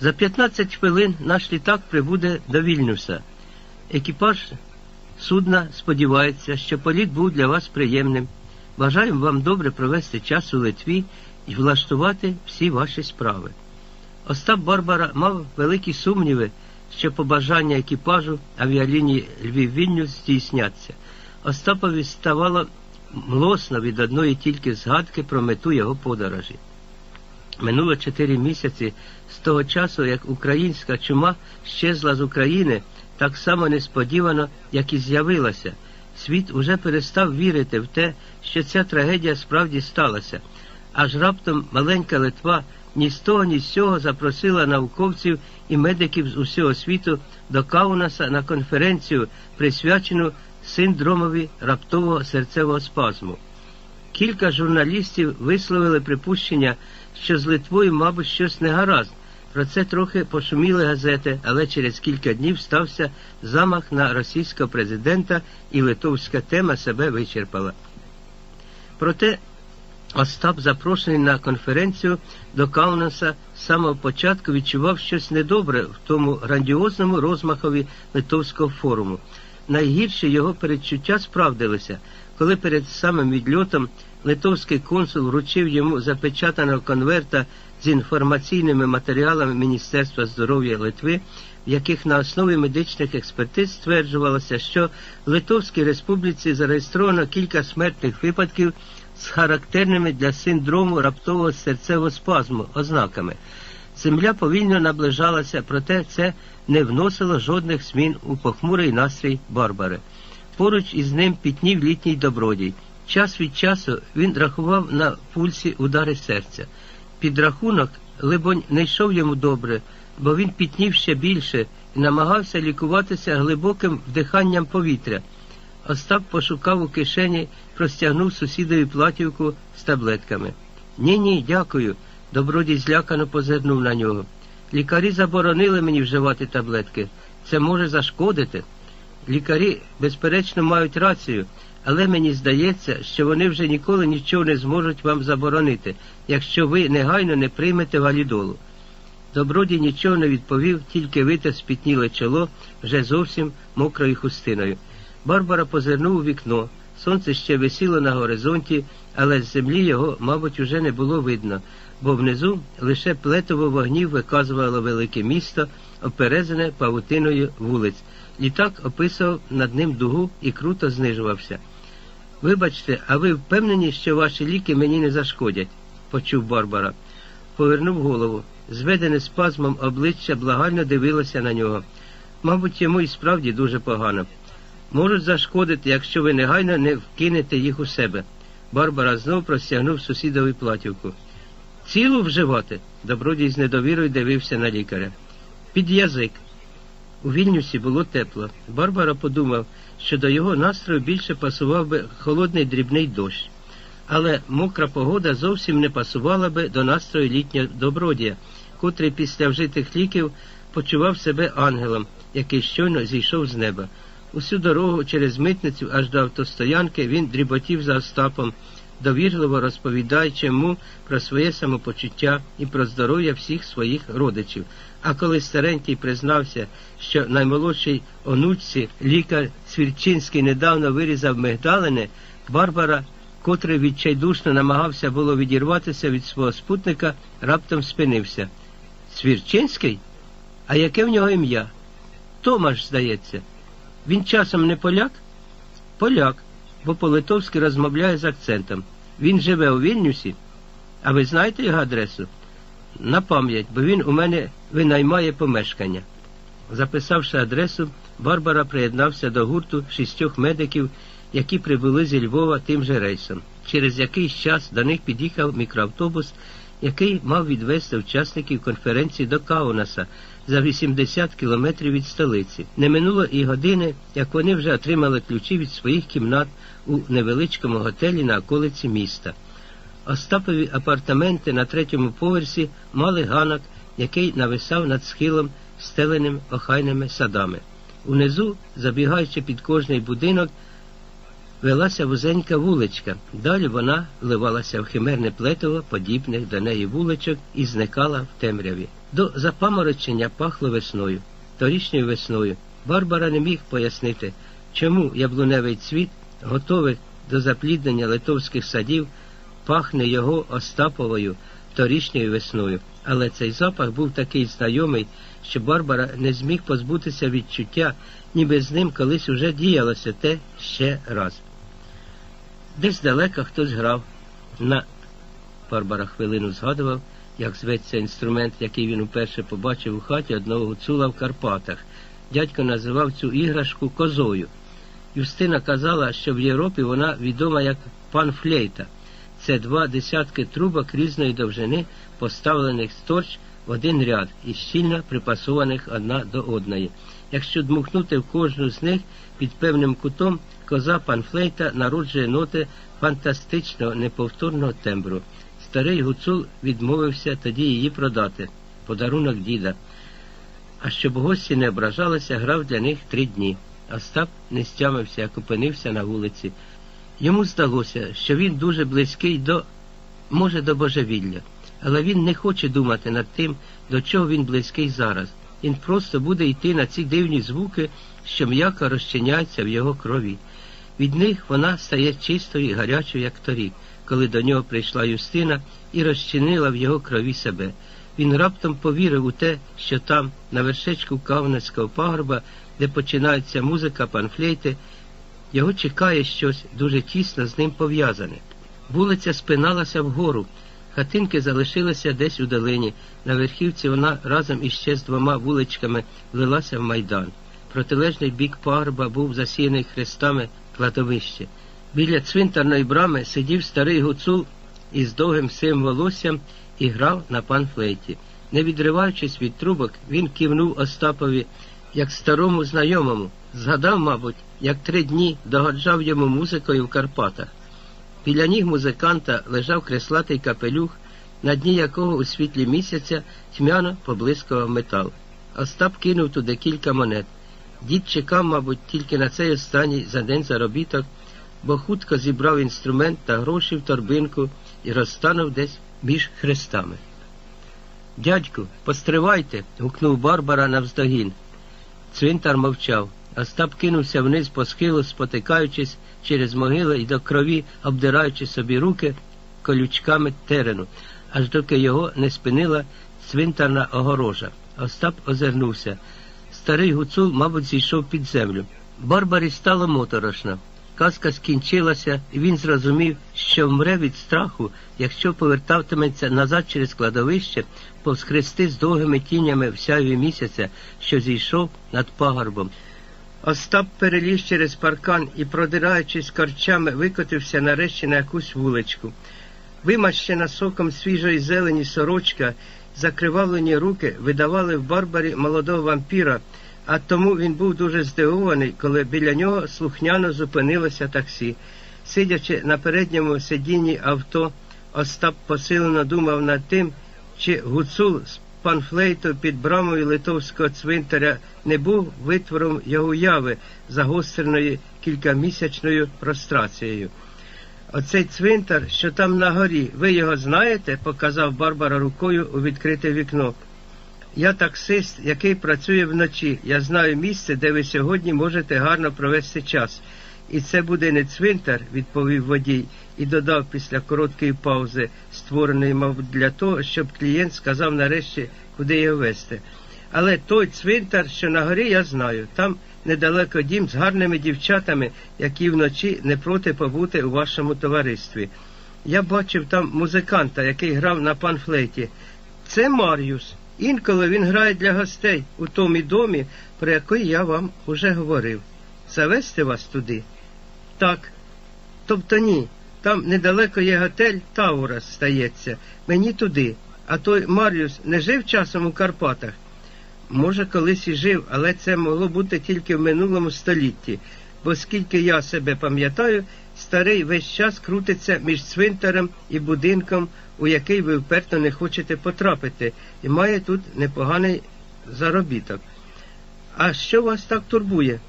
За 15 хвилин наш літак прибуде до Вільнюса. Екіпаж судна сподівається, що політ був для вас приємним. Бажаємо вам добре провести час у Литві і влаштувати всі ваші справи. Остап Барбара мав великі сумніви, що побажання екіпажу авіалінії Львів Вільнюс здійсняться. Остапові ставало млосно від одної тільки згадки про мету його подорожі. Минуло чотири місяці з того часу, як українська чума щезла з України так само несподівано, як і з'явилася. Світ уже перестав вірити в те, що ця трагедія справді сталася. Аж раптом маленька Литва ні з того, ні з цього запросила науковців і медиків з усього світу до Каунаса на конференцію, присвячену синдромові раптового серцевого спазму. Кілька журналістів висловили припущення, що з Литвою, мабуть, щось не гаразд. Про це трохи пошуміли газети, але через кілька днів стався замах на російського президента, і литовська тема себе вичерпала. Проте Остап, запрошений на конференцію до Каунаса, з самого початку відчував щось недобре в тому грандіозному розмахові Литовського форуму. Найгірші його передчуття справдилися, коли перед самим відльотом литовський консул вручив йому запечатаного конверта з інформаційними матеріалами Міністерства здоров'я Литви, в яких на основі медичних експертиз стверджувалося, що в Литовській республіці зареєстровано кілька смертних випадків з характерними для синдрому раптового серцевого спазму ознаками. Земля повільно наближалася, проте це не вносило жодних змін у похмурий настрій Барбари. Поруч із ним пітнів літній добродій. Час від часу він рахував на пульсі удари серця. Підрахунок, либонь, не йшов йому добре, бо він пітнів ще більше і намагався лікуватися глибоким вдиханням повітря. Остап пошукав у кишені, простягнув сусідові платівку з таблетками. Ні, ні, дякую. Добродій злякано позирнув на нього. Лікарі заборонили мені вживати таблетки. Це може зашкодити. Лікарі, безперечно, мають рацію, але мені здається, що вони вже ніколи нічого не зможуть вам заборонити, якщо ви негайно не приймете валідолу. Добродій нічого не відповів, тільки витер спітніле чоло вже зовсім мокрою хустиною. Барбара позирнув у вікно. Сонце ще висіло на горизонті, але з землі його, мабуть, уже не було видно, бо внизу лише плетово вогнів виказувало велике місто, оперезане павутиною вулиць. Літак описував над ним дугу і круто знижувався. Вибачте, а ви впевнені, що ваші ліки мені не зашкодять? почув Барбара. Повернув голову. Зведене спазмом обличчя благально дивилося на нього. Мабуть, йому і справді дуже погано. Можуть зашкодити, якщо ви негайно не вкинете їх у себе. Барбара знов простягнув сусідові платівку. Цілу вживати? Добродій з недовірою дивився на лікаря. Під язик. У Вільнюсі було тепло. Барбара подумав, що до його настрою більше пасував би холодний дрібний дощ. Але мокра погода зовсім не пасувала би до настрою літнього добродія, котрий після вжитих ліків почував себе ангелом, який щойно зійшов з неба. Усю дорогу через митницю аж до автостоянки він дріботів за Остапом, довірливо розповідаючи йому про своє самопочуття і про здоров'я всіх своїх родичів. А коли старенький признався, що наймолодший онучці лікар Свірчинський недавно вирізав мигдалини, Барбара, котрий відчайдушно намагався було відірватися від свого спутника, раптом спинився. Свірчинський? А яке в нього ім'я? Томаш, здається. Він часом не поляк? Поляк, бо по-литовськи розмовляє з акцентом. Він живе у Вільнюсі. А ви знаєте його адресу? На пам'ять, бо він у мене винаймає помешкання. Записавши адресу, Барбара приєднався до гурту шістьох медиків, які прибули зі Львова тим же рейсом. Через якийсь час до них під'їхав мікроавтобус, який мав відвести учасників конференції до Каунаса за 80 кілометрів від столиці. Не минуло і години, як вони вже отримали ключі від своїх кімнат у невеличкому готелі на околиці міста. Остапові апартаменти на третьому поверсі мали ганок, який нависав над схилом, стеленим охайними садами. Унизу, забігаючи під кожний будинок, велася вузенька вуличка. Далі вона вливалася в химерне плетиво подібних до неї вуличок і зникала в темряві. До запаморочення пахло весною, торішньою весною. Барбара не міг пояснити, чому яблуневий цвіт, готовий до запліднення литовських садів, пахне його Остаповою торішньою весною. Але цей запах був такий знайомий, що Барбара не зміг позбутися відчуття, ніби з ним колись уже діялося те ще раз. Десь далеко хтось грав. На Барбара хвилину згадував, як зветься інструмент, який він уперше побачив у хаті одного гуцула в Карпатах. Дядько називав цю іграшку козою. Юстина казала, що в Європі вона відома як панфлейта. Це два десятки трубок різної довжини, поставлених сторч в один ряд і щільно припасованих одна до одної. Якщо дмухнути в кожну з них під певним кутом, коза панфлейта народжує ноти фантастичного неповторного тембру. Старий гуцул відмовився тоді її продати подарунок діда. А щоб гості не ображалися, грав для них три дні. Остап не стямився, як опинився на вулиці. Йому здалося, що він дуже близький до, може, до божевілля, але він не хоче думати над тим, до чого він близький зараз. Він просто буде йти на ці дивні звуки, що м'яко розчиняються в його крові. Від них вона стає чистою і гарячою, як торік, коли до нього прийшла Юстина і розчинила в його крові себе. Він раптом повірив у те, що там, на вершечку Кавнецького пагорба, де починається музика панфлейти, його чекає щось дуже тісно з ним пов'язане. Вулиця спиналася вгору, хатинки залишилися десь у долині. На верхівці вона разом іще з двома вуличками влилася в майдан. Протилежний бік пагорба був засіяний хрестами кладовище. Біля цвинтарної брами сидів старий гуцул із довгим сивим волоссям і грав на панфлейті. Не відриваючись від трубок, він кивнув Остапові як старому знайомому. Згадав, мабуть, як три дні догоджав йому музикою в Карпатах. Біля ніг музиканта лежав креслатий капелюх, на дні якого у світлі місяця тьмяно поблискував метал. Остап кинув туди кілька монет. Дід чекав, мабуть, тільки на цей останній за день заробіток, бо хутко зібрав інструмент та гроші в торбинку і розтанув десь між хрестами. Дядьку, постривайте. гукнув Барбара навздогін. Цвинтар мовчав. Остап кинувся вниз по схилу, спотикаючись через могили і до крові, обдираючи собі руки колючками терену, аж доки його не спинила цвинтарна огорожа. Остап озирнувся. Старий гуцул, мабуть, зійшов під землю. Барбарі стало моторошно. Казка скінчилася, і він зрозумів, що вмре від страху, якщо повертатиметься назад через кладовище, повз хрести з довгими тінями в сяйві місяця, що зійшов над пагорбом. Остап переліз через паркан і, продираючись корчами, викотився нарешті на якусь вуличку. Вимащена соком свіжої зелені сорочка, закривавлені руки видавали в барбарі молодого вампіра, а тому він був дуже здивований, коли біля нього слухняно зупинилося таксі. Сидячи на передньому сидінні авто, Остап посилено думав над тим, чи гуцул з панфлейту під брамою литовського цвинтаря не був витвором його уяви, загостреної кількамісячною прострацією. Оцей цвинтар, що там на горі, ви його знаєте? показав Барбара рукою у відкрите вікно. Я таксист, який працює вночі. Я знаю місце, де ви сьогодні можете гарно провести час. І це буде не цвинтар, відповів водій і додав після короткої паузи, створеної, мабуть, для того, щоб клієнт сказав нарешті, куди його вести. Але той цвинтар, що на горі, я знаю. Там недалеко дім з гарними дівчатами, які вночі не проти побути у вашому товаристві. Я бачив там музиканта, який грав на панфлеті. Це Мар'юс. Інколи він грає для гостей у тому домі, про який я вам уже говорив. Завести вас туди? Так. Тобто ні. Там недалеко є готель Таурас, стається. Мені туди. А той Мар'юс не жив часом у Карпатах? Може, колись і жив, але це могло бути тільки в минулому столітті, бо скільки я себе пам'ятаю, старий весь час крутиться між цвинтарем і будинком, у який ви вперто не хочете потрапити, і має тут непоганий заробіток. А що вас так турбує?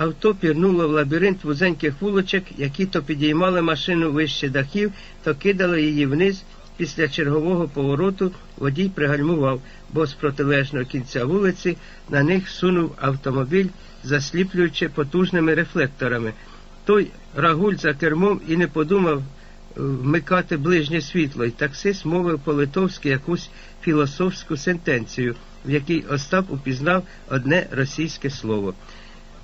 Авто пірнуло в лабіринт вузеньких вулочок, які то підіймали машину вище дахів, то кидали її вниз. Після чергового повороту водій пригальмував, бо з протилежного кінця вулиці на них сунув автомобіль, засліплюючи потужними рефлекторами. Той рагуль за кермом і не подумав е, вмикати ближнє світло, і таксист мовив по-литовськи якусь філософську сентенцію, в якій Остап упізнав одне російське слово.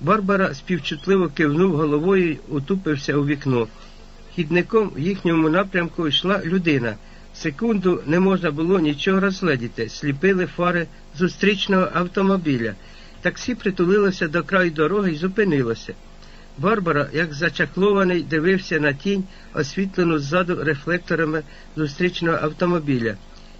Барбара співчутливо кивнув головою і утупився у вікно. Хідником в їхньому напрямку йшла людина. Секунду не можна було нічого розгледіти, сліпили фари зустрічного автомобіля. Таксі притулилося до краю дороги і зупинилося. Барбара, як зачаклований, дивився на тінь, освітлену ззаду рефлекторами зустрічного автомобіля.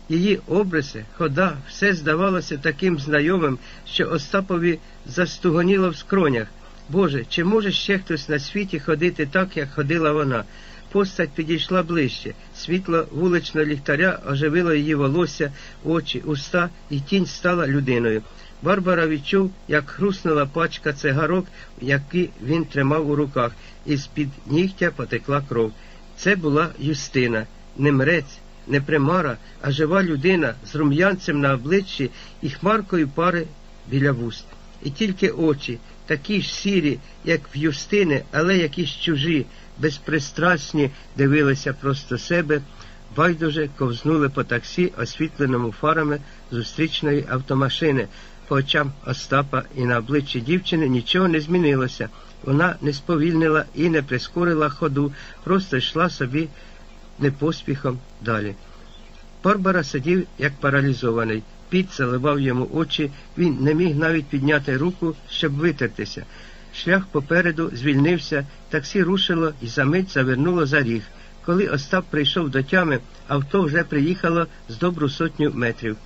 Її обриси, хода, все здавалося таким знайомим, що Остапові застугоніло в скронях. Боже, чи може ще хтось на світі ходити так, як ходила вона? Постать підійшла ближче. Світло вуличного ліхтаря оживило її волосся, очі, уста, і тінь стала людиною. Барбара відчув, як хруснула пачка цигарок, які він тримав у руках, і з-під нігтя потекла кров. Це була Юстина, не мрець, не примара, а жива людина з рум'янцем на обличчі і хмаркою пари біля вуст. І тільки очі, такі ж сірі, як в Юстини, але якісь чужі, безпристрасні, дивилися просто себе, байдуже ковзнули по таксі, освітленому фарами зустрічної автомашини. По очам Остапа і на обличчі дівчини нічого не змінилося. Вона не сповільнила і не прискорила ходу, просто йшла собі непоспіхом далі. Барбара сидів як паралізований. Піт заливав йому очі, він не міг навіть підняти руку, щоб витертися. Шлях попереду звільнився, таксі рушило і за мить завернуло за ріг. Коли Остап прийшов до тями, авто вже приїхало з добру сотню метрів.